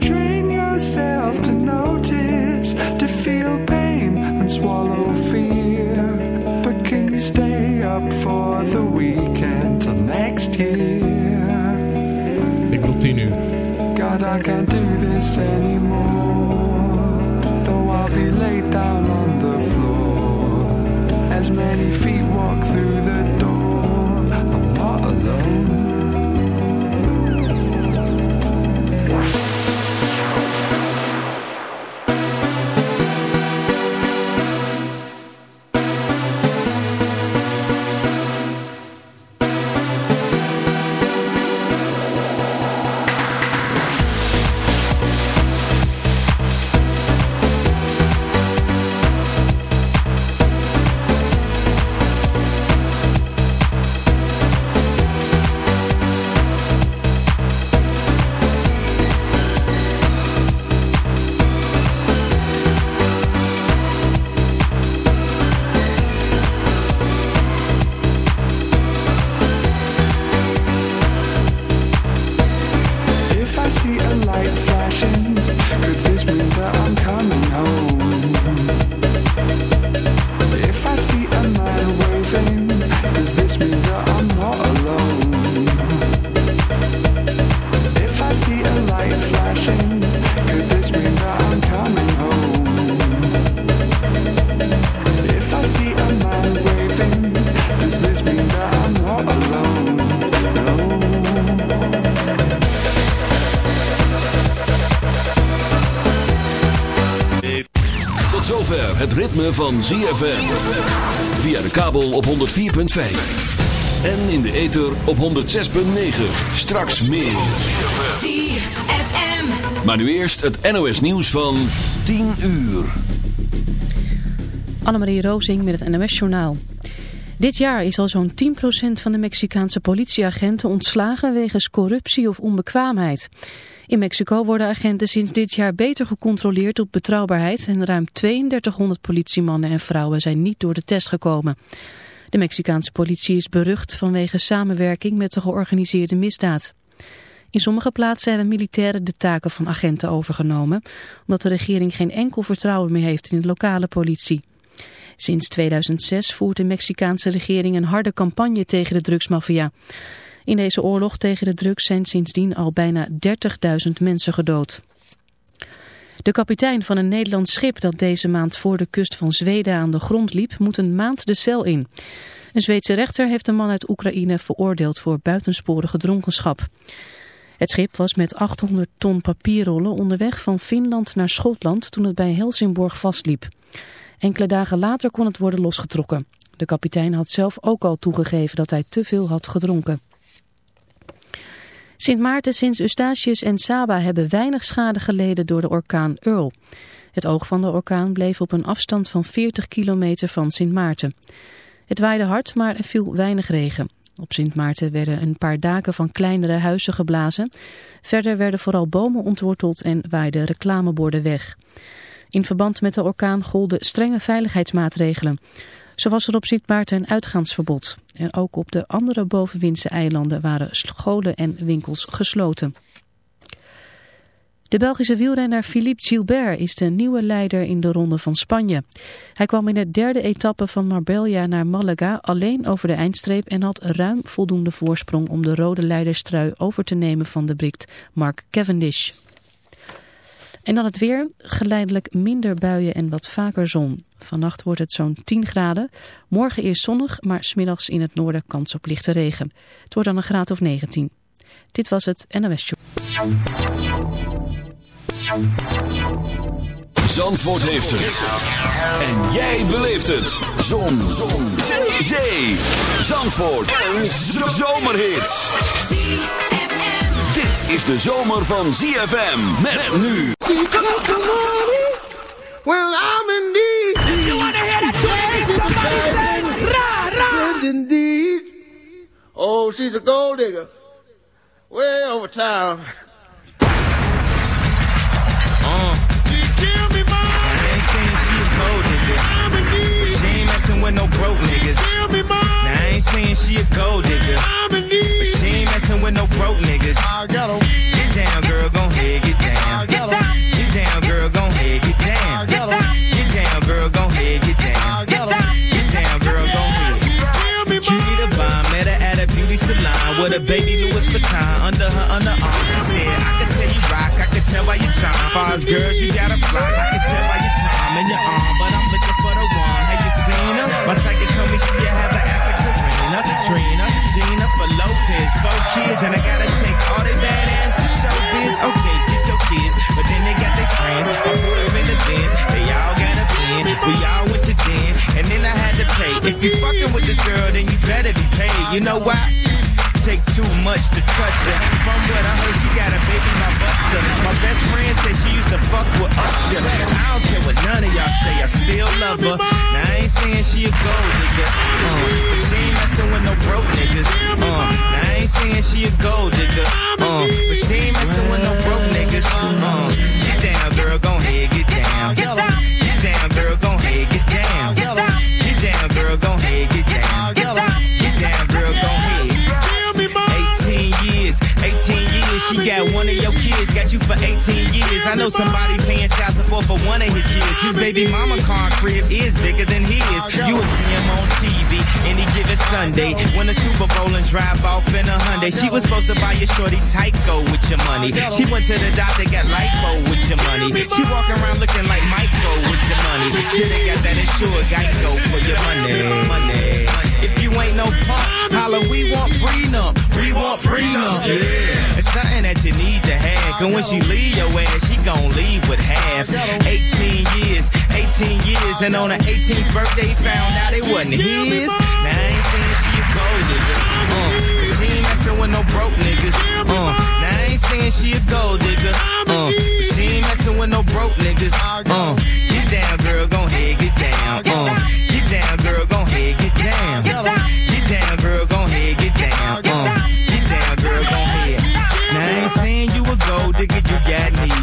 train yourself to notice, to feel pain and swallow fear. But can you stay up for the weekend till next year? Ik bedoel 10 uur. God, I can't do this anymore. Though I'll be laid down on the floor. As many feet ritme van ZFM. Via de kabel op 104.5. En in de ether op 106.9. Straks meer. ZFM. Maar nu eerst het NOS nieuws van 10 uur. Annemarie Rozing met het NOS-journaal. Dit jaar is al zo'n 10% van de Mexicaanse politieagenten ontslagen wegens corruptie of onbekwaamheid. In Mexico worden agenten sinds dit jaar beter gecontroleerd op betrouwbaarheid en ruim 3200 politiemannen en vrouwen zijn niet door de test gekomen. De Mexicaanse politie is berucht vanwege samenwerking met de georganiseerde misdaad. In sommige plaatsen hebben militairen de taken van agenten overgenomen, omdat de regering geen enkel vertrouwen meer heeft in de lokale politie. Sinds 2006 voert de Mexicaanse regering een harde campagne tegen de drugsmafia. In deze oorlog tegen de drugs zijn sindsdien al bijna 30.000 mensen gedood. De kapitein van een Nederlands schip dat deze maand voor de kust van Zweden aan de grond liep, moet een maand de cel in. Een Zweedse rechter heeft een man uit Oekraïne veroordeeld voor buitensporige dronkenschap. Het schip was met 800 ton papierrollen onderweg van Finland naar Schotland toen het bij Helsingborg vastliep. Enkele dagen later kon het worden losgetrokken. De kapitein had zelf ook al toegegeven dat hij te veel had gedronken. Sint Maarten, Sint Eustatius en Saba hebben weinig schade geleden door de orkaan Earl. Het oog van de orkaan bleef op een afstand van 40 kilometer van Sint Maarten. Het waaide hard, maar er viel weinig regen. Op Sint Maarten werden een paar daken van kleinere huizen geblazen. Verder werden vooral bomen ontworteld en waaiden reclameborden weg. In verband met de orkaan golden strenge veiligheidsmaatregelen. Zo was er op Sint een uitgaansverbod. En ook op de andere bovenwindse eilanden waren scholen en winkels gesloten. De Belgische wielrenner Philippe Gilbert is de nieuwe leider in de Ronde van Spanje. Hij kwam in de derde etappe van Marbella naar Malaga alleen over de eindstreep en had ruim voldoende voorsprong om de rode leiderstrui over te nemen van de Brit Mark Cavendish. En dan het weer, geleidelijk minder buien en wat vaker zon. Vannacht wordt het zo'n 10 graden. Morgen eerst zonnig, maar smiddags in het noorden kans op lichte regen. Het wordt dan een graad of 19. Dit was het NOS Show. Zandvoort heeft het. En jij beleeft het. Zon. Zon. Zee. Zandvoort. Een zomerhit. Dit is de zomer van ZFM. Met nu. Well, I'm in need. You wanna hear that twang? Somebody say, rah, rah. Indeed. Oh, she's a gold digger. Way over town. I ain't saying she a gold digger. But she ain't dancing with no broke niggas. I got. Get down, girl, gon' head, get down. Get down. Get down, girl, gon' head, get down. Get down. Get down, girl, gon' head, get down. Get down. Get down, girl, gon' head. Cutie the bomb, met her at a beauty salon with a baby Louis Vuitton under her underarm. She said, I can tell you rock, I can tell by your charm. Fars girls, you gotta fly, I can tell by your charm and your arm, but I'm looking for the one. Have you seen her? My psychic told me she could have an ass like Serena, Trina. Lopez, four kids, and I gotta take all they badass to show biz. Okay, get your kids, but then they got their friends. I put up in the bins, they all got a bin. We all went to den, and then I had to pay. If you fucking with this girl, then you better be paid. You know why? Take too much to touch her. From what I heard, she got a baby by Buster. My best friend said she used to fuck with Usher. I don't care what none of y'all say, I still love her. Now I ain't saying she a gold digger, uh, but she ain't messing with no broke niggas. Uh, now I ain't saying she a gold digger, uh, but she ain't messing with no broke niggas. Uh, get down, girl, gon' head, get down. Get down, get down girl, gon' head, get down. Got one of your kids, got you for 18 years. I know somebody paying child support for one of his kids. His baby mama car crib is bigger than his. You will see him on TV any given Sunday. Win a Super Bowl and drive off in a Hyundai. She was supposed to buy your shorty Tyco with your money. She went to the doctor, got lipo with your money. She walk around looking like Michael with your money. Shoulda got that insured Geico for your money. Money. If you ain't no punk, holla, we want prenup. We want prenup. Yeah. It's something that you need to have. Cause when she leave your ass, she gon' leave with half. 18 years, 18 years, and on her 18th birthday, found out it wasn't his. Now I ain't saying she a gold digger. Uh, but she ain't messing with no broke niggas. Uh, now I ain't saying she a gold digger. Uh, but she ain't messing with no broke niggas. Uh, get down, girl, gon' head, get down. Uh, get down, girl, gon' head. Get down,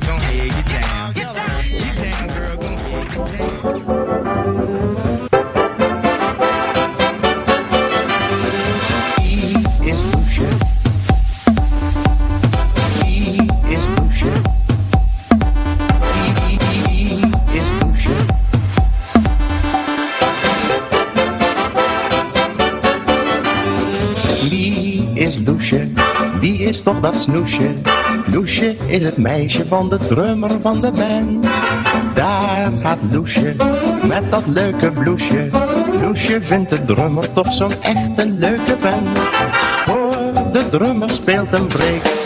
girl, gon' head, get down. Get down, girl, gon' head, get down. Toch dat snoesje? Loesje is het meisje van de drummer van de band. Daar gaat Loesje met dat leuke bloesje. Loesje vindt de drummer toch zo'n echt een leuke band. Hoor, de drummer speelt een break.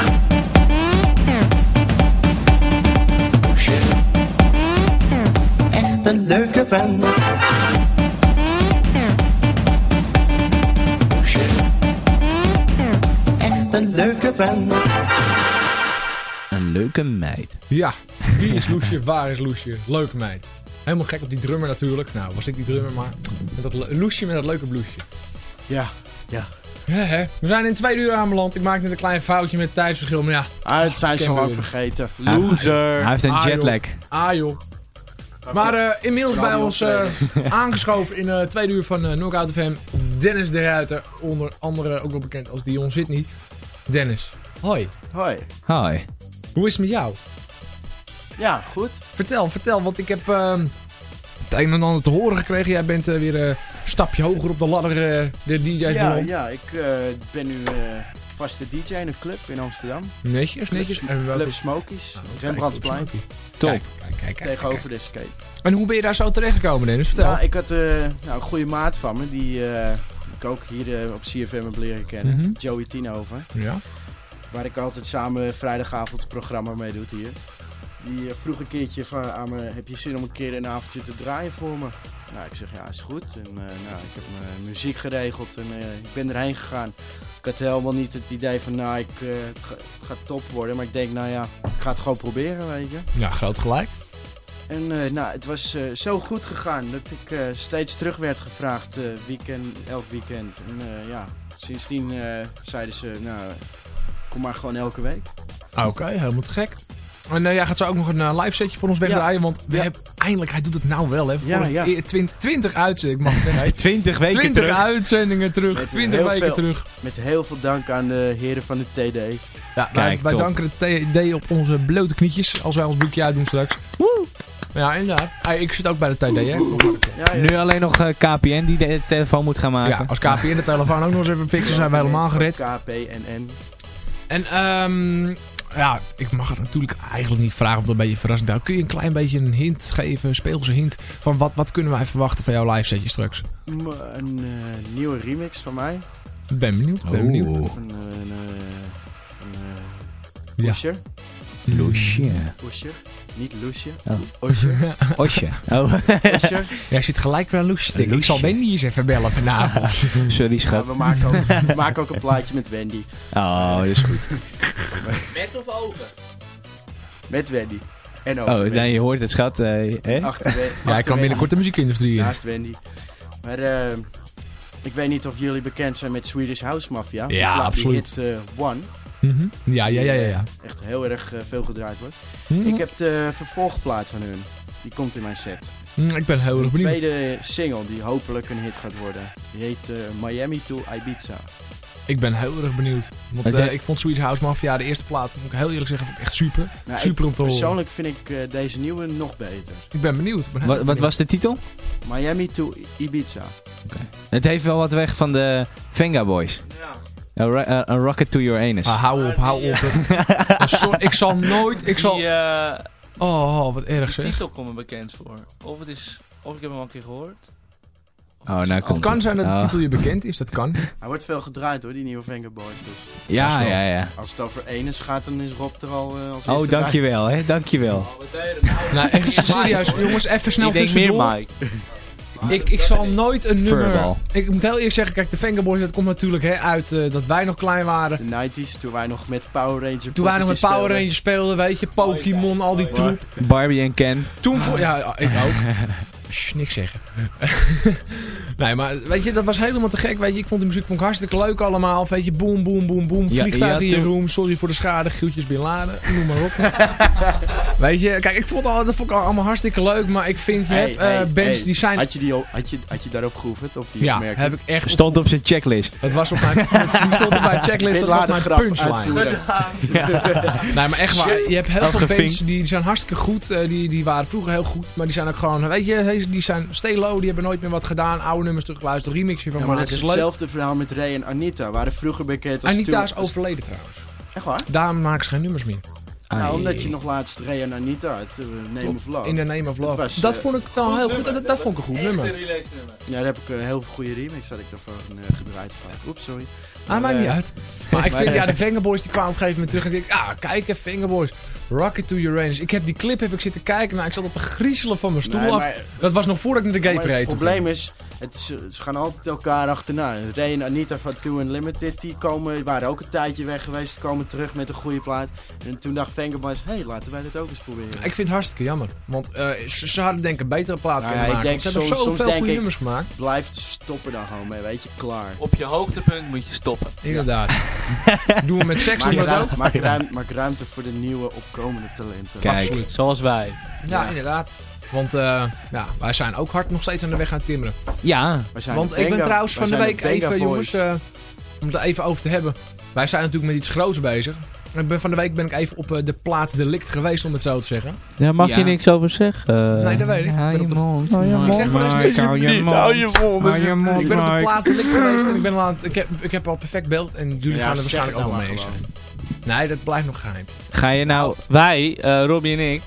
Een leuke vent. Een leuke meid. Ja, wie is Loesje? Waar is Loesje? Leuke meid. Helemaal gek op die drummer natuurlijk. Nou, was ik die drummer, maar met dat Loesje met dat leuke blouseje. Ja, ja. Ja, hè. We zijn in twee uur aanbeland. Ik maak net een klein foutje met het tijdsverschil, maar ja. Ah, het zijn ze we vergeten. Hij- Loser. Hij heeft een Ah, joh. jetlag. Ah joh. Maar eh, inmiddels bij ons eh, aangeschoven in de tweede uur van uh, Knockout FM, Dennis de Ruiter. Onder andere ook wel bekend als Dion Sydney. Dennis, hoi. Hoi. Hoi. Hoe is het met jou? Ja, goed. Vertel, vertel, want ik heb het een en ander te horen gekregen. Jij bent weer een stapje hoger op de ladder eh de DJ's Ja, beland. ja ik eh, ben nu eh, vaste DJ in een club in Amsterdam. Netjes, netjes. Club, En welke- Club Smokies. Rembrandtsplein. Top. Kijk, kijk, kijk, kijk, Tegenover kijk. de escape. En hoe ben je daar zo terechtgekomen, Dennis? Vertel. Nou, ik had eh, nou, een goede maat van me, die eh, ik ook hier eh, op CFM heb leren kennen. Mhm. Joey Tienhover. Ja. Waar ik altijd samen vrijdagavond het programma mee doe hier. Die eh, vroeg een keertje van, aan me, heb je zin om een keer een avondje te draaien voor me? Nou, ik zeg ja, is goed. En eh, nou, ik heb mijn muziek geregeld en eh, ik ben erheen gegaan. Ik had helemaal niet het idee van, nou, ik, het het gaat top worden. Maar ik denk, nou ja, ik ga het gewoon proberen, weet je. ja, groot gelijk. En nou, het was zo goed gegaan dat ik steeds terug werd gevraagd, weekend, elk weekend. En ja, sindsdien zeiden ze, nou, kom maar gewoon elke week. Ah, Oké, helemaal te gek. En jij gaat zo ook nog een eh, live setje voor ons wegdraaien, want we Ja. hebben eindelijk, hij doet het nou wel hè, voor Ja, een ja. eer- 20, 20 uitzendingen, ik mag het zeggen. 20 weken 20 terug. uitzendingen terug, Met 20 heel weken veel- terug. Met heel veel dank aan de heren van de TD. Ja, wij, Kijk, wij danken de TD op onze blote knietjes als wij ons boekje uitdoen straks. Ja, inderdaad. Ah, ik zit ook bij de TD, hè. Ja, ja. Nu alleen nog eh, KPN die de telefoon moet gaan maken. Ja, als KPN de telefoon ook nog eens even fixen, zijn we helemaal gered. KPNN. En ehm ja, ik mag het natuurlijk eigenlijk niet vragen, omdat het een beetje verrassend is. Kun je een klein beetje een hint geven, een speelse hint, van wat, wat kunnen wij verwachten van jouw live setje straks? M- Een eh, nieuwe remix van mij. Ik ben benieuwd, ben benieuwd. Een, eh, een, eh, een eh, Ja. Loesje. Osher. Niet Loesje. Oh. Osher. Osje. Oh, Osher. Jij zit gelijk weer een loesje Ik zal. Wendy eens even bellen vanavond. sorry Ja, schat. we maken ook, we maken ook een plaatje met Wendy. Oh, dat is goed. Met of over? Met Wendy. En over Oh, Wendy. nee, je hoort het schat. eh, hè? Achter ja, ik achter kan binnenkort de muziekindustrie in. Naast Wendy. Maar eh, ik weet niet of jullie bekend zijn met Swedish House Mafia. Ja, absoluut. hit eh, One. Mhm. Ja, ja, ja, ja. ja. Echt heel erg eh, veel gedraaid wordt. Mhm. Ik heb de vervolgplaat van hun. Die komt in mijn set. Mhm, ik ben heel erg De benieuwd. tweede single die hopelijk een hit gaat worden. Die heet eh, Miami to Ibiza. Ik ben heel erg benieuwd. Want eh, jij- ik vond Swedish House Mafia, de eerste plaat, moet ik heel eerlijk zeggen, vond ik echt super. Nou, super ik- om te horen. Persoonlijk vind ik eh, deze nieuwe nog beter. Ik ben benieuwd. Ben Wat, wat was de titel? Miami to Ibiza. Het heeft wel wat weg van de Venga Boys. Ja. A, ro- a- a rocket to your anus. Ah, hou op, hou op. Oh, sorry, ik zal nooit, ik zal... Die, eh, Oh, oh, wat erg zeg. titel komt me bekend voor. Of, het is, of ik heb hem al een keer gehoord. Oh, nou Het kan zijn dat de Oh. titel je bekend is, dat kan. Hij wordt veel gedraaid hoor, die nieuwe Venga Boys. Dus Ja, ja, ja. als het over enes gaat, dan is Rob er al eh, als Oh, dankjewel, hè. Dankjewel. Nou, echt serieus, jongens, even snel ik denk meer tussendoor. Mike. Ik, ik zal nooit een nummer... Furball. Ik moet heel eerlijk zeggen, kijk, de Vengaboys, dat komt natuurlijk hè, uit eh, dat wij nog klein waren. De 90s, toen wij nog met Power Ranger Toen wij nog met Power speelden. Rangers speelden, weet je, Pokémon, al die troep. Barbie en Ken. Toen voor... Ja, ik ook. Sst, niks zeggen. nee, maar weet je, dat was helemaal te gek. Weet je, ik vond die muziek vond ik hartstikke leuk allemaal. Weet je, boom, boom, boom, boom. Vliegtuig ja, in je room. Sorry voor de schade. Gieltjes Bin Laden. Noem maar op. weet je, kijk, ik vond al, dat vond ik allemaal hartstikke leuk. Maar ik vind, je Hey, hebt eh, bands hey. die zijn... Had je, die, al- had, je, had je daarop geoefend? Op die ja, opmerking? heb ik echt... Stond op zijn checklist. Dat was op mijn, die stond op mijn checklist, dat was mijn grap punchline. uitvoeren. Nee, maar echt waar. Je hebt heel veel bands die zijn hartstikke goed. eh, die, die waren vroeger heel goed. Maar die zijn ook gewoon, weet je, die zijn Die hebben nooit meer wat gedaan. Oude nummers teruggeluisterd. Remixje van Ja, maar het is hetzelfde verhaal met Ray en Anita. Waren vroeger bekend als Anita is overleden trouwens. Echt waar? Daarom maken ze geen nummers meer. Nou, omdat je nog laatst Ray en Anita had. eh, Name of Love. In the Name of Love. Dat was, dat eh, vond ik wel heel goed. Dat, dat vond ik een goed nummer. Ja, daar heb ik een heel goede remix had ik daarvan eh, gedraaid van. Oeps, sorry. Ah, maakt niet eh, uit. Maar ik vind, eh, ja, de Fingerboys die kwamen op een gegeven moment terug. En ik denk, ah, kijk even, Fingerboys. Rocket to Uranus. Ik heb die clip heb ik zitten kijken. Nou, ik zat op de griezelen van mijn stoel Nee, af. maar- Dat was nog voordat ik naar de gay Maar parade het probleem is, het, ze, ze gaan altijd elkaar achterna. Ray en Anita van Two Unlimited, die komen, waren ook een tijdje weg geweest, komen terug met een goede plaat. En toen dacht Vengaboys, hé, hey, laten wij dit ook eens proberen. Ik vind het hartstikke jammer. Want eh, ze, ze hadden denk ik een betere plaat kunnen ja, ik maken. denk want ze hebben soms- zoveel soms denk goede ik- nummers gemaakt. Blijf stoppen dan gewoon mee, weet je, klaar. Op je hoogtepunt moet je stoppen. Inderdaad. Doen we met seks dat ruim- ook? maak, ruim- maak ruimte voor de nieuwe opkomende talenten. Kijk. Absoluut. Zoals wij. Ja, Ja. inderdaad. Want eh, ja, wij zijn ook hard nog steeds aan de weg aan het timmeren. Ja, Wij zijn Want de ik ben trouwens van de week even, jongens, eh, om het er even over te hebben. Wij zijn natuurlijk met iets groots bezig. Ik ben, van de week ben ik even op eh, de plaat delict geweest, om het zo te zeggen. Daar mag Ja. je niks over zeggen. Nee, dat weet ik. Hou je mond. Mike. Ik zeg voor deze hou je niet. mond. Hou je mond. Ik ben op de plaats delict geweest en ik, ben aan het- ik, heb, ik heb al perfect beeld. En jullie Ja, gaan er waarschijnlijk ook wel nou mee maar eens zijn. Nee, dat blijft nog geheim. Ga je nou... Wij, eh Robbie en ik,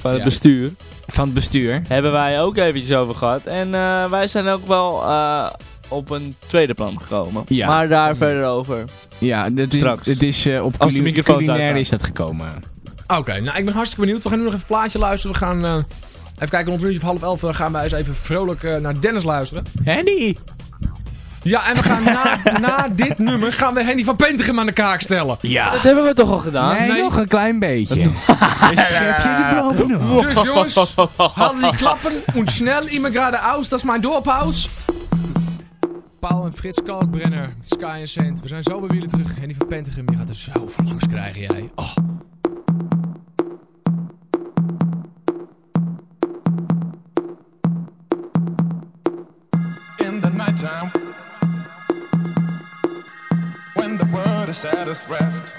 van het Ja. bestuur, van het bestuur. hebben wij ook eventjes over gehad. En eh, wij zijn ook wel eh, op een tweede plan gekomen. Ja. Maar daar verder over. Ja, het is, Straks. het is op Als de culi- microfoons culinair uitstaan. is dat gekomen. Oké, nou ik ben hartstikke benieuwd. We gaan nu nog even een plaatje luisteren. We gaan eh, even kijken, rond een uurtje of half elf gaan wij eens even vrolijk eh, naar Dennis luisteren. Henny! Ja, en we gaan na, na dit nummer gaan we Henny van Pentegem aan de kaak stellen. Ja. Dat hebben we toch al gedaan? nee, nee. nog een klein beetje. Een schepje erbovenop. Dus jongens, hadden die klappen und snel immer geradeaus, dat is mijn dorphaus. Paul en Frits Kalkbrenner, Sky and Sand. We zijn zo bij jullie terug. Henny van Pentegem, je gaat er zo voor langs krijgen jij. Oh. in the nighttime the is rest.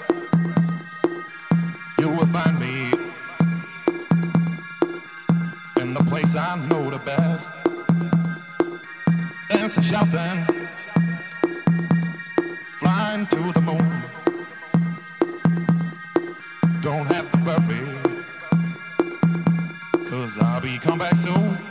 You will find me in the place I know the best. Dancing shouting flying to the moon. Don't have to worry cause I'll be come back soon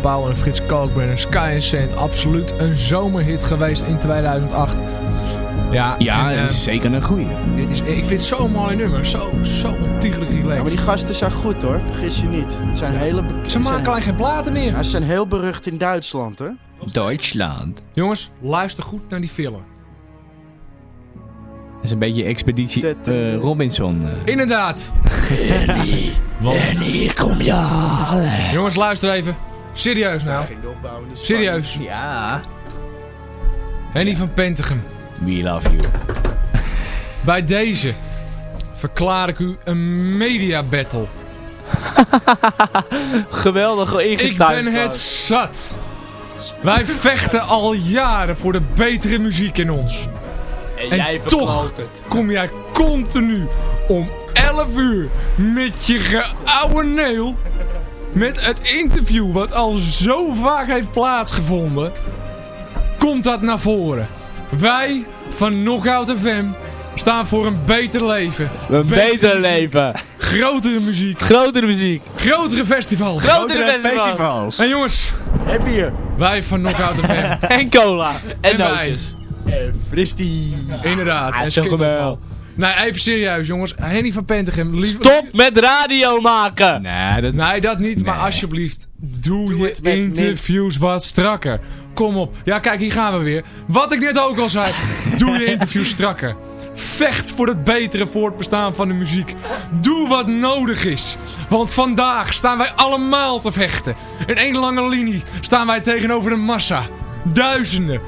Paul en Frits Kalkbrenner. Sky and Sand, absoluut een zomerhit geweest in 2008. Ja, Ja, en, dat eh, is zeker een goeie. dit is, ik vind het zo'n mooi nummer. Zo, zo ontiegelijk relaxed. Ja, maar die gasten zijn goed hoor, vergis je niet. Het zijn hele... Ze maken alleen geen platen meer. Ja, ze zijn heel berucht in Duitsland hoor. Duitsland. Jongens, luister goed naar die film. Dat is een beetje expeditie eh, Robinson. eh. Inderdaad. Want- hier kom je Jongens, luister even. Serieus nou. Serieus. Ja. Henny van Pentegem. We love you. Bij deze verklaar ik u een media battle. Geweldig Ik ingetuigd. ben het zat. Wij vechten al jaren voor de betere muziek in ons. En, En jij toch het. kom jij continu om 11 uur met je geouwe neel. Met het interview wat al zo vaak heeft plaatsgevonden. Komt dat naar voren. Wij van Knockout FM staan voor een beter leven. Een beter muziek, leven. Grotere muziek. Grotere muziek. Grotere festivals. Grotere festivals. En jongens, En bier. wij van Knockout FM. En cola. En, En nootjes. Fristie. Inderdaad. Ah, en Nee, even serieus jongens. Henny van Pentegem. lief- Stop met radio maken. Nee, dat... Nee, dat niet. Maar alsjeblieft, doe, Doe je met interviews wat strakker. Kom op. Ja, kijk, hier gaan we weer. Wat ik net ook al zei. doe je interviews strakker. Vecht voor het betere voortbestaan van de muziek. Doe wat nodig is. Want vandaag staan wij allemaal te vechten. In één lange linie staan wij tegenover een massa. Duizenden.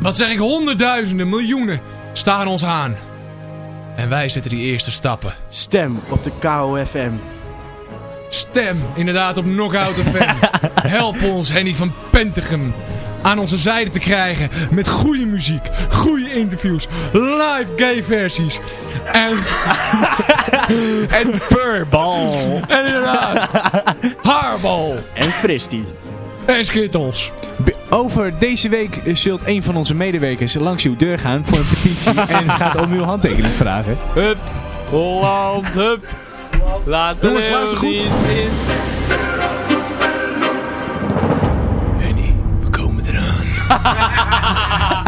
Wat zeg ik? Honderdduizenden, miljoenen staan ons aan. En wij zetten die eerste stappen. Stem op de KOFM. Stem inderdaad op Knockout FM. Help ons, Henny van Pentegem, aan onze zijde te krijgen met goede muziek, goede interviews, live gay versies. En, En furball. en inderdaad, haarbal En Fristie. En skittles. Over deze week zult een van onze medewerkers langs uw deur gaan voor een petitie en gaat om uw handtekening vragen. Hup. Holland, hup. Laat de Jongens, luister goed. Henny, we komen eraan.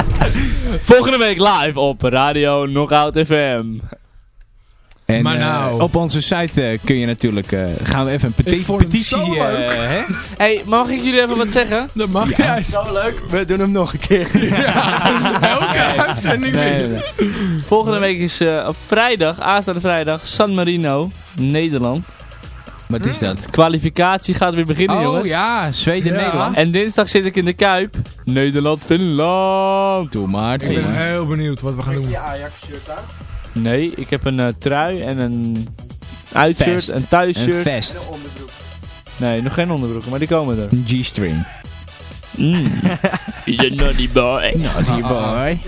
Volgende week live op Radio Knockout FM. En Maar eh, nou. op onze site eh, kun je natuurlijk, eh, gaan we even een peti- petitie... eh, hè? hey, mag ik jullie even wat zeggen? Dat mag Ja. jij. Zo leuk. We doen hem nog een keer. Elke uitzending Nee, weer. nee, nee. Volgende week is eh, op vrijdag, aanstaande vrijdag, San Marino, Nederland. Wat is dat? Kwalificatie gaat weer beginnen, Oh jongens. ja, Zweden, Ja. Nederland. En dinsdag zit ik in de Kuip. Nederland, Finland. Doe maar, Ik ben heel benieuwd wat we gaan doen. je Ajax-shirt aan? Nee, ik heb een eh, trui en een uitshirt, Vest. een Een thuisshirt. vest. Onderbroek. Nee, nog geen onderbroeken, maar die komen er. Een G-string. Mm. You're naughty boy. Naughty boy.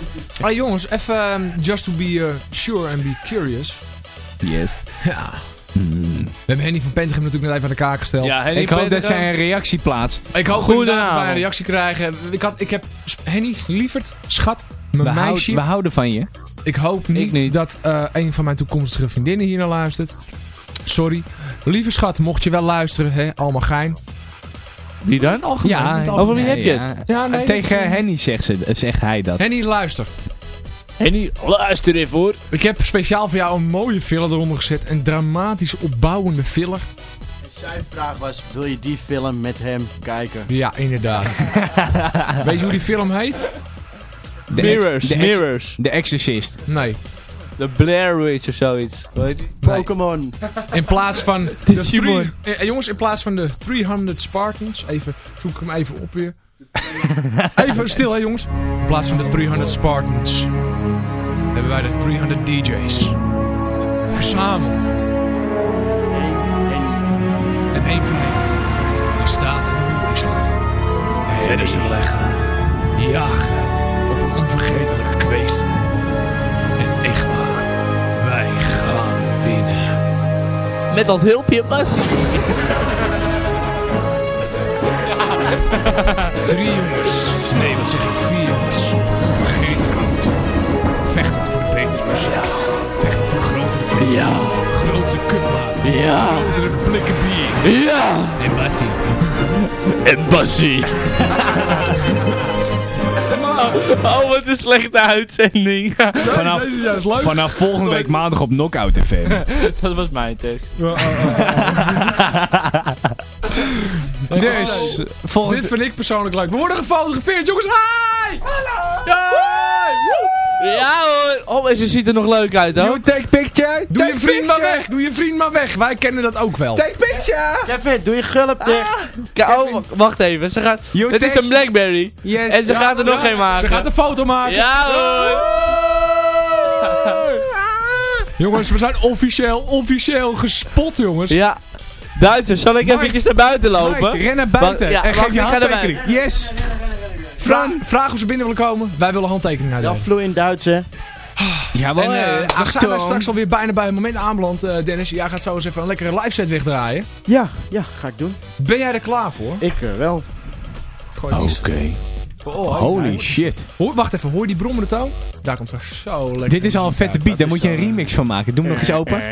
Ah jongens, even ehm, just to be eh, sure and be curious. Yes. Ja. We hebben Henny van Pentegem natuurlijk net even aan de kaak gesteld. Ja, Henny Ik hoop dat zij een reactie plaatst. Ik hoop Goedenavond. dat wij een reactie krijgen. Ik, had, ik heb Henny, lieverd, schat, mijn We, houd- meisje. we houden van je. Ik hoop niet, Ik niet. dat eh, een van mijn toekomstige vriendinnen hier naar luistert. Sorry. Lieve schat, mocht je wel luisteren, hè, allemaal gein. Wie dan? Algemeen, niet over wie heb je ja. het? Ja, nee, Tegen dat- Henny zegt, ze, zegt hij dat. Henny, luister. Henny, luister even hoor. Ik heb speciaal voor jou een mooie filler eronder gezet. Een dramatisch opbouwende filler. Zijn vraag was, wil je die film met hem kijken? Ja, inderdaad. Weet je hoe die film heet? De Mirrors, ex- de ex- Mirrors. De Exorcist. Nee. De Blair Witch of zoiets. Pokémon. In plaats van de three- eh, jongens, in plaats van de 300 Spartans. Even, zoek ik hem even op weer. even stil hè jongens. In plaats van de 300 Spartans. Hebben wij de 300 DJ's. Verzameld. En één vijand. Die staat aan de horizon. En verder zullen wij gaan. Jagen. Onvergetelijke kweest. En echt waar. Wij gaan winnen. Met dat hulpje, maar... Drie jongens. Nee, wat zeg ik? Vier jongens. Onvergetelijk avontuur. Vechtend voor de betere muziek. Vechtend voor grotere feesten. Ja. Grotere cupmaten. Ja. Grotere blikken bier. Ja. En Bassie. oh, wat een slechte uitzending. Vanaf, vanaf volgende week maandag op Knockout FM. Dat was mijn tekst. dus, Dit volgende... vind ik persoonlijk leuk. We worden gefotografeerd, jongens. Hi! Hallo! Ja hoor. Oh, en ze ziet er nog leuk uit hoor. You take picture. Doe je vriend maar weg. Doe je vriend maar weg. Wij kennen dat ook wel. Take picture. Kevin, doe je gulp dicht. Ka- oh, wacht even. Ze gaat... You Het is een Blackberry. Yes. En ze Ja, gaat er nog Ja, een maken. Ze gaat een foto maken. Ja hoor. Jongens, we zijn officieel, officieel gespot, jongens. Ja. Duitsers, zal ik Mike. eventjes naar buiten lopen? Mike, ren naar buiten ja, en wacht, geef je handtekening. Yes. Vra vraag of ze binnen willen komen. Wij willen handtekening Ja, uitdelen. vloeiend Duits, hè? En eh, eh, we zijn straks alweer bijna bij het moment aanbeland. eh, Dennis, jij gaat zo eens even een lekkere live set wegdraaien. Ja, ja, ga ik doen. Ben jij er klaar voor? Ik eh, wel. Gooi die- Oké. Oh, Holy shit. Hoor, wacht even, hoor je die brommende toon? Daar komt er zo lekker Dit is al een vette uit. beat, daar moet je een zo, remix van maken. Doe hem nog eens open.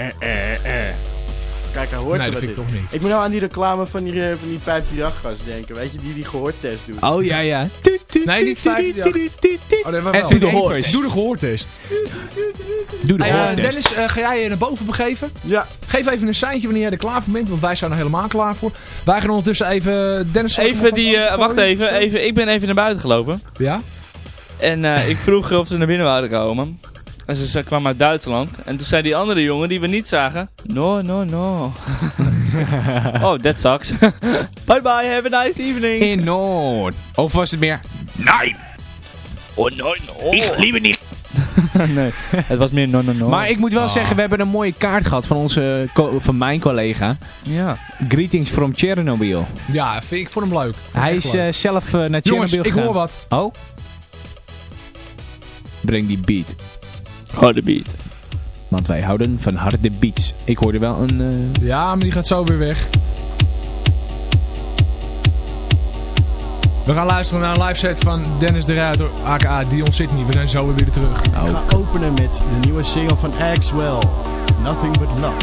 Kijk, hij hoort Nee, dat wat vind ik toch niet. Ik moet nou aan die reclame van die, eh, van die 538-gast denken. Weet je, die die gehoortest doet. Oh ja, ja. Nee, niet 58. Oh, nee, wel. Doe de. Doe gehoortest. Doe de Hey, eh. Dennis, eh, ga jij je naar boven begeven? Ja. Geef even een seintje wanneer jij er klaar voor bent, want wij zijn er helemaal klaar voor. Wij gaan ondertussen even... Dennis, Even die, eh, wacht even, even. Ik ben even naar buiten gelopen. Ja? En eh, ik vroeg of ze naar binnen wouden komen. En ze, ze kwam uit Duitsland. En toen zei die andere jongen die we niet zagen. No, no, no. oh, that sucks. bye bye, have a nice evening. In Noord. Of was het meer... Nee, Oh, no, no. ik liebe niet. nee, het was meer no, no, no. Maar ik moet wel zeggen, we hebben een mooie kaart gehad van, onze, van mijn collega. Ja. Greetings from Chernobyl. Ja, vind, ik vond hem leuk. Vond ik Hij is leuk. eh, zelf eh, naar Jongens, Chernobyl ik gegaan. hoor wat. Oh? Breng die beat. Oh, de beat. Want wij houden van harde beats. Ik hoorde wel een... eh, Ja, maar die gaat zo weer weg. We gaan luisteren naar een live set van Dennis de Ruiter, aka Dion Sydney. We zijn zo weer terug. Ik ga openen met de nieuwe single van Axwell. Nothing but love.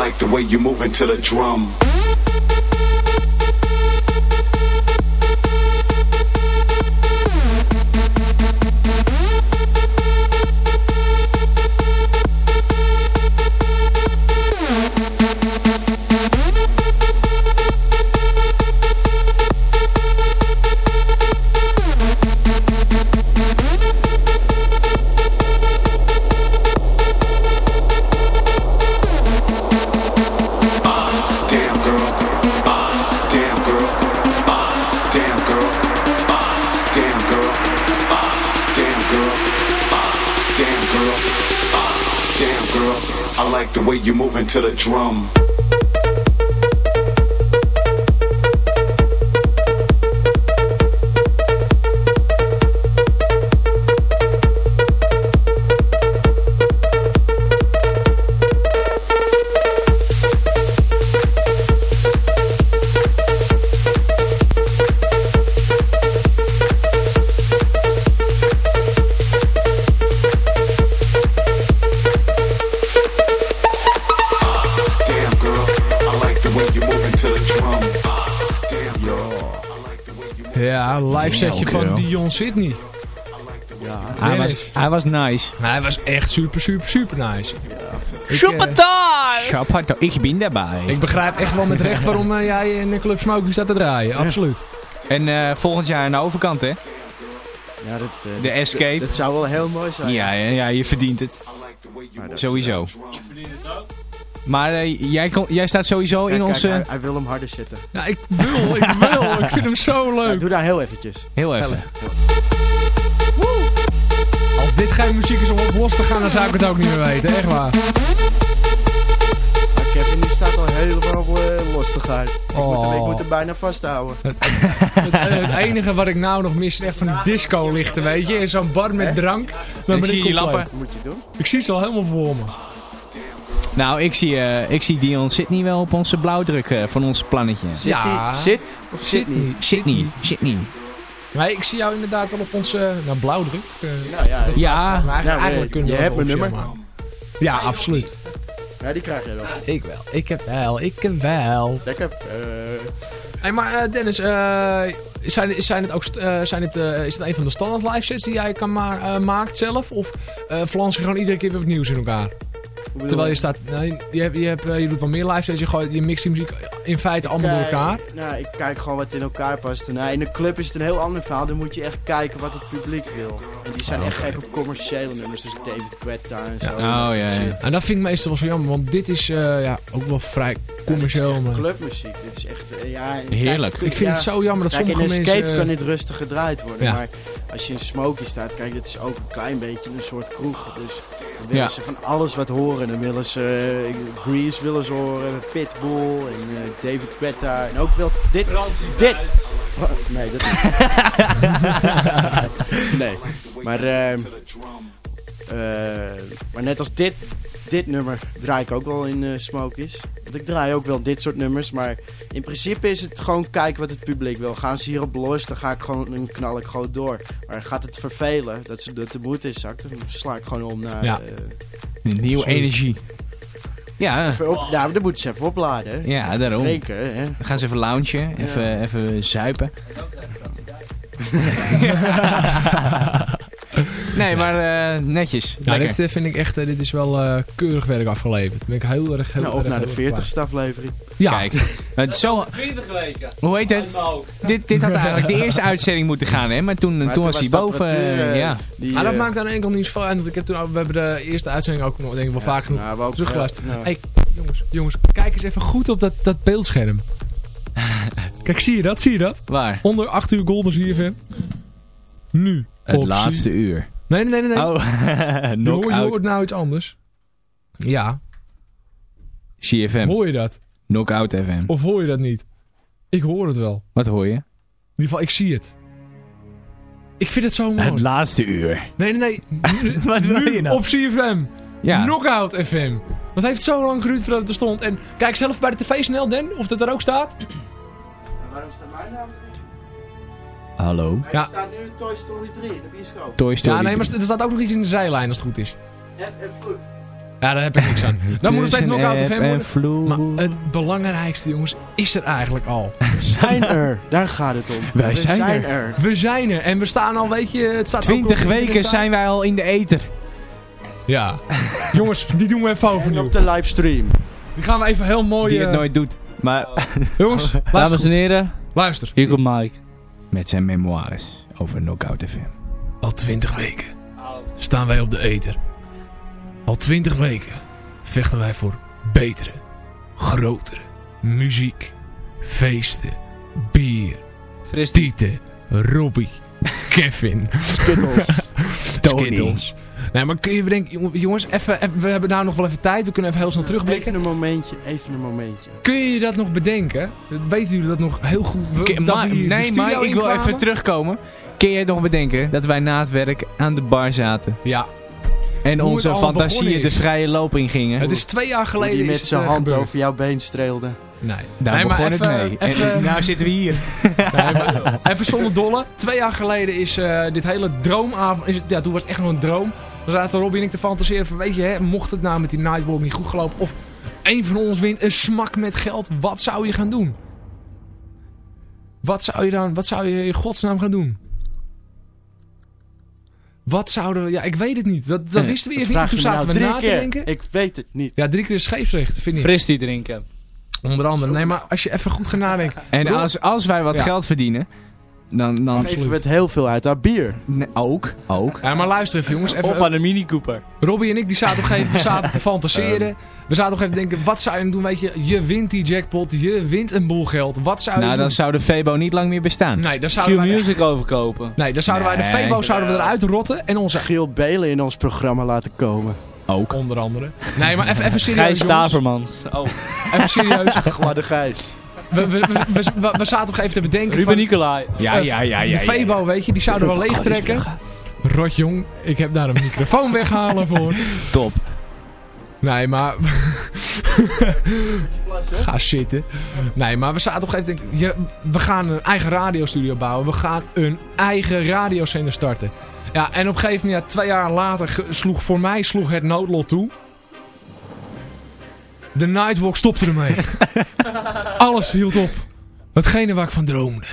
Like the way you move into the drum. To the drum. Live setje van. Dion Sydney. Hij was, hij was nice. Hij was echt super, super, super nice. Super eh! Chapato, ik ben daarbij. ik begrijp echt wel met recht waarom eh, jij in de Club Smoky staat te draaien. Absoluut. En eh, volgend jaar aan de overkant, hè? Ja, dat, eh, De dat- Escape. Dat, zou wel heel mooi zijn. Ja, ja, ja, je verdient het. Sowieso. Maar eh, jij, kon, jij staat sowieso Kijk, in kijk, onze... hij, hij wil hem harder zetten. Ja, ik wil, ik wil. Ik vind hem zo Ja, leuk. doe daar heel eventjes. Heel even. Als dit geen muziek is om op los te gaan, dan zou ik het ook niet meer weten. Echt waar. Maar Kevin die staat al helemaal eh, los te gaan. Ik, moet hem, ik Oh. moet hem bijna vasthouden. Het, het enige wat ik nou nog mis, is echt van die disco lichten, weet je. In zo'n bar met drank. Dan Ik zie je lappen. Wat moet je doen? Ik zie ze al helemaal voor me. Nou, ik zie, eh, ik zie Dion Sydney wel op onze blauwdruk eh, van ons plannetje. Zit Ja. hij? Zit? Of zit niet? Sydney. Sydney. Maar ik zie jou inderdaad wel op onze nou, blauwdruk. eh, Nou ja, Ja. eigenlijk, Nou, eigenlijk je- kunnen je we hebt officieel nummer. maken. Ja, absoluut. ja, die krijg je wel. Ik wel. Ik heb wel. Ik heb wel. Lekker. eh Hey, maar eh, Dennis, eh, zijn, zijn het ook, eh, zijn het, eh, is het een van de standaard live sets die jij kan ma eh, maakt zelf? Of uh, je gewoon iedere keer weer wat nieuws in elkaar? Terwijl je staat, nee, je, hebt, je, hebt, eh, je doet wel meer live sets, je, gooit, je mixt die muziek in feite allemaal door elkaar. Nou, ik kijk gewoon wat in elkaar past. En, nou, in een club is het een heel ander verhaal. Dan moet je echt kijken wat het publiek wil. En die zijn Oh, echt gek op commerciële nummers. Dus David Guetta en zo. Ja. en Oh, dat ja, soort ja. shit. En dat vind ik meestal wel zo jammer, want dit is eh, ja, ook wel vrij commercieel. Dit is maar- echt clubmuziek. Dit is echt, eh, ja... en Heerlijk. kijk, Ik vind ja, het zo jammer dat Kijk, in sommige Escape mensen... eh, kan dit rustig gedraaid worden. Ja. Maar als je in Smokey staat, kijk, dit is ook een klein beetje een soort kroeg. Dus dan willen Ja. ze van alles wat horen. Dan willen ze eh, Grease willen ze horen, Pitbull en eh, David Guetta. En ook wel dit. Dit! Oh, nee, dat niet. nee. Maar, eh, maar net als dit, dit nummer draai ik ook wel in eh Smokies. Want ik draai ook wel dit soort nummers. Maar in principe is het gewoon kijken wat het publiek wil. Gaan ze hierop los, dan ga ik gewoon, dan knal ik gewoon door. Maar gaat het vervelen, dat, ze, dat de moed is zakt, dan sla ik gewoon om naar... Ja. eh, Nieuwe Sorry. energie. Ja, even op, ja, dan moeten ze even opladen. ja, daarom. Drinken, hè. Dan gaan ze even loungen, even, even zuipen. nee, maar eh, netjes. Ja, Lekker. dit eh, vind ik echt, eh, dit is wel eh, keurig werk afgeleverd. Ben ik heel erg, heel Nou, op erg, naar de heel erg 40ste aflevering. Ja, Kijk, het is zo, 20 weken. hoe heet het? Dit, dit had eigenlijk de eerste uitzending moeten gaan, hè? Maar toen, Maar toen was hij boven. ja. die, maar dat maakt aan enkel niet zoveel uit. Want ik heb toen, we hebben de eerste uitzending ook nog denk ik wel vaak genoeg nou, teruggeluisterd. nou. Hey, jongens, jongens, kijk eens even goed op dat, dat beeldscherm. kijk, zie je dat? Zie je dat? Waar? Onder 8 uur golden zie je even. Nu. Het laatste uur. Nee, nee, nee, nee. Oh, je, hoort, je hoort nou iets anders. Ja, CFM. hoor je dat? Knockout FM. Of hoor je dat niet? Ik hoor het wel. Wat hoor je? In ieder geval, ik zie het. Ik vind het zo mooi. Het laatste uur. Nee, nee, nee. Wat wil je nou? Op CFM. Ja. Knockout FM. Dat heeft zo lang geduurd voordat het er stond. En kijk zelf bij de tv snel, Den, of dat er ook staat. Waarom staat mijn naam? Hallo. Er Ja. staat nu Toy Story 3 in de bioscoop. Toy Story. Ja, nee, maar er staat ook nog iets in de zijlijn als het goed is. App en Fruit. Ja, daar heb ik niks aan. Dan moet het steeds Tussen knock-out eb FM en worden. vloed. Maar het belangrijkste, jongens, is er eigenlijk al. Zijn er. Daar gaat het om. Wij We zijn er. er. We zijn er. En we staan al, weet je, het staat ook 20 op de weken zijn wij al in de ether. Ja. jongens, die doen we even En overnieuw. op de livestream. Die gaan we even heel mooi... Die het eh, nooit doet. Maar Jongens, Dames en heren, Luister. hier komt Mike. Met zijn memoires over Knockout FM. Al 20 weken staan wij op de ether. Al 20 weken vechten wij voor betere, grotere muziek, feesten, bier, Fris Tieten, Robbie, Kevin, Skittles. Tony. Skittles. Nee, maar kun je bedenken, jong- jongens, even, we hebben nou nog wel even tijd. We kunnen even heel snel terugblikken. Even een momentje, even een momentje. Kun je je dat nog bedenken? Weten jullie dat nog heel goed? Maar- nee, maar ik wil even terugkomen. Kun je het nog bedenken dat wij na het werk aan de bar zaten? Ja, En Hoe onze fantasieën de vrije loop in gingen? het is twee jaar Hoe geleden die is met zijn eh, hand gebeurd. over jouw been streelde. Nee. Daar nee, maar begon even, het mee. Even, En nou zitten we hier. nee, maar even zonder dolle. Twee jaar geleden is eh, dit hele droomavond... Is ja, toen was het echt nog een droom. Dan zaten Robbie en ik te fantaseren van... Weet je, hè, mocht het nou met die Nightwalk niet goed gelopen... Of een van ons wint een smak met geld. Wat zou je gaan doen? Wat zou je dan... Wat zou je in godsnaam gaan doen? Wat zouden we... Ja, ik weet het niet. Dat, dat wisten we eerst niet. Toen zaten nou we drie na te keer. denken. Ik weet het niet. Ja, drie keer is scheepsrecht, vind ik. Fris die drinken. Onder andere. Nee, maar als je even goed gaat nadenken. En als, als wij wat Ja. geld verdienen, dan... dan Geven we het heel veel uit aan bier. Nee, ook, ook. Ja, maar luister even jongens. Even, Of aan de Mini Cooper. Robbie en ik die zaten op een gegeven moment zaten te fantaseren. we zaten op een gegeven moment te denken, wat zou je doen? Weet je, je wint die jackpot, je wint een boel geld. Wat zou je Nou, doen? dan zou de Febo niet lang meer bestaan. Nee, dan zouden wij, Q-Music overkopen. nee, dan zouden wij de Nee. Febo zouden we eruit rotten. En onze... Giel Belen in ons programma laten komen. Ook. Onder andere. Nee, maar even, even serieus Gijs. Staverman. Oh, Even serieus. Gladde Gijs. We, we, we, we, we- we zaten op een gegeven moment te bedenken Ruben van... Nicolai. Ja, ja, ja, ja. de Febo, weet je, die zouden we leeg trekken. Rotjong, ik heb daar een microfoon weghalen voor. Top. Nee, maar... Ga zitten. Nee, maar we zaten op een gegeven moment... Ja, we gaan een eigen radiostudio bouwen. We gaan een eigen radiozender starten. Ja, en op een gegeven moment, ja, twee jaar later, sloeg voor mij sloeg het noodlot toe. De Nightwalk stopte ermee. Alles hield op. Hetgene waar ik van droomde,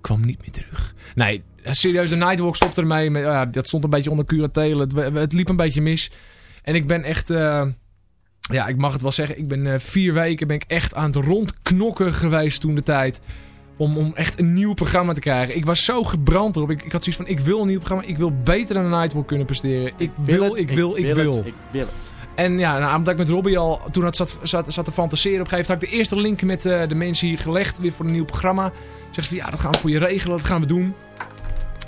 kwam niet meer terug. Nee, serieus, de Nightwalk stopte ermee. Met, ja, dat stond een beetje onder curatele. Het, het liep een beetje mis. En ik ben echt... eh, ja, ik mag het wel zeggen. Ik ben eh, vier weken ben ik echt aan het rondknokken geweest toen de tijd. Om, om echt een nieuw programma te krijgen. Ik was zo gebrand erop. Ik, ik had zoiets van, ik wil een nieuw programma. Ik wil beter dan de Nightwalk kunnen presteren. Ik wil, het, ik wil, ik, wil. het, ik wil het. En ja, nou, omdat ik met Robbie al toen had zat, zat, zat te fantaseren. Op een gegeven moment had ik de eerste link met eh, de mensen hier gelegd. Weer voor een nieuw programma. Zeg ze van ja, dat gaan we voor je regelen. Dat gaan we doen.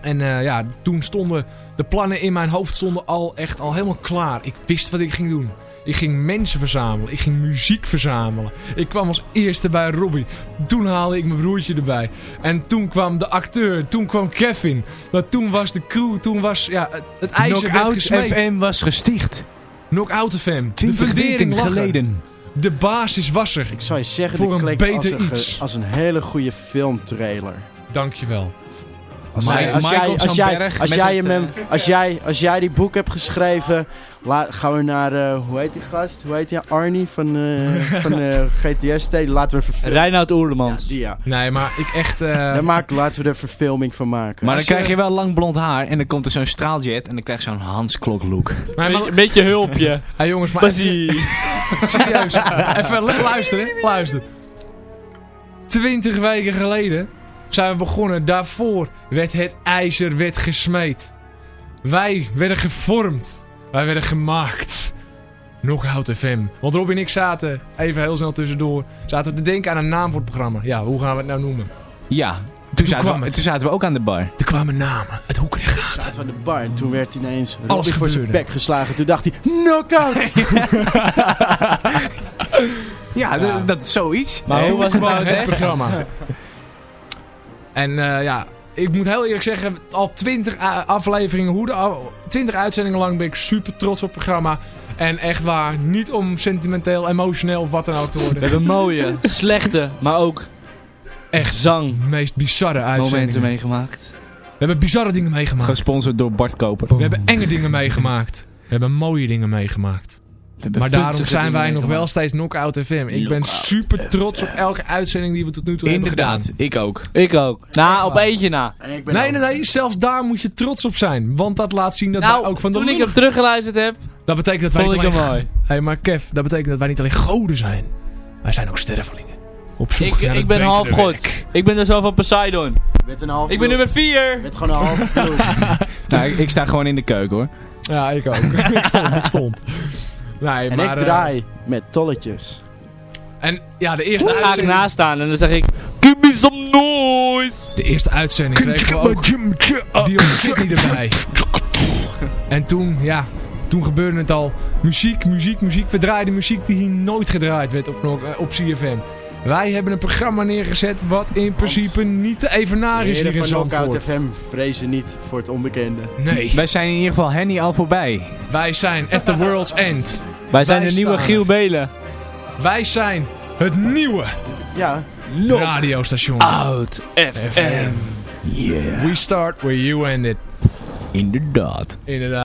En eh, ja, toen stonden de plannen in mijn hoofd stonden al echt al helemaal klaar. Ik wist wat ik ging doen. Ik ging mensen verzamelen. Ik ging muziek verzamelen. Ik kwam als eerste bij Robbie. Toen haalde ik mijn broertje erbij. En toen kwam de acteur. Toen kwam Kevin. Dat toen was de crew. Toen was ja, het, ijzer werd gesmeed. FM was gesticht. Knockout FM. De 20 fundering er. geleden. De basis was er. Ik zou je zeggen, Voor een beter iets. als een hele goede filmtrailer. Dankjewel. Als, jij, als, jij, op als, zo'n jij, berg als, met jij het, hem, als, jij, als jij die boek hebt geschreven, la- gaan we naar, eh, hoe heet die gast? Hoe heet hij? Arnie van, eh van eh, GTS. Laten we verfilmen. Reinoud Oerlemans. Die ja. Nee, maar ik echt... eh, Daar maken, laten we er verfilming van maken. Maar dan krijg je wel lang blond haar en dan komt er zo'n straaljet en dan krijg je zo'n Hans Klok look. maar, Beetje, beetje hulpje. hey, jongens, maar serieus. Even lu- luisteren, luister. Twintig weken geleden zijn we begonnen. Daarvoor werd het ijzer werd gesmeed. Wij werden gevormd. Wij werden gemaakt. Knockout FM. Want Rob en ik zaten, even heel snel tussendoor, zaten we te denken aan een naam voor het programma. Ja, hoe gaan we het nou noemen? Ja, toen, zaten kwam we, het. toen zaten we ook aan de bar. Er kwamen namen. Het hoek gaat. zaten we aan de bar en toen werd ineens Alles voor zijn bek geslagen. Toen dacht hij, knockout! Ja, dat- dat is zoiets. Maar hoe was het het programma. En eh, ja, ik moet heel eerlijk zeggen, al 20 afleveringen, hoe de, af- 20 uitzendingen lang ben ik super trots op het programma. En echt waar, niet om sentimenteel, emotioneel of wat dan ook te We worden. hebben mooie, slechte, maar ook Echt zang meest bizarre uitzendingen. momenten meegemaakt. We hebben bizarre dingen meegemaakt. Gesponsord door Bart Koper. We hebben enge dingen meegemaakt. We hebben mooie dingen meegemaakt. Maar daarom zijn wij nog wel steeds Knockout FM. Ik ben super trots op elke uitzending die we tot nu toe hebben Inderdaad, gedaan. ik ook. Ik ook. Nou, op eentje na. Nee, nee, nee. Zelfs daar moet je trots op zijn. Want dat laat zien dat Nou, wij ook van de toen ik hem teruggeluisterd heb, Dat betekent dat wij vond niet ik hem alleen... mooi. Hé, maar Kev, dat betekent dat wij niet alleen goden zijn. Wij zijn ook stervelingen. Op zoek Ik, naar ik ben half god. Ik ben de zoon van Poseidon. Een half Ik ben nummer 4. Je bent gewoon een half. Nou, ik, ik sta gewoon in de keuken hoor. Ja, ik ook. ik stond, ik stond. Nee, En maar, ik eh, draai met tolletjes. en ja, de eerste Daar ga ik uitzending... naast staan en dan zeg ik... Give me some noise. De eerste uitzending kregen we ook Dion Sydney erbij. En toen, ja, toen gebeurde het al. Muziek, muziek, muziek. We draaiden muziek die hier nooit gedraaid werd op, nog- eh, op CFM. Wij hebben een programma neergezet wat in principe niet te evenaar is hier in Zandvoort. FM vrezen niet voor het onbekende. Nee, Wij zijn in ieder geval Henny al voorbij. wij zijn at the world's end. Wij zijn Wij de nieuwe staan Giel. Belen. Wij zijn het nieuwe Ja, radiostation. Oud FM. We start where you ended. Inderdaad. Inderdaad.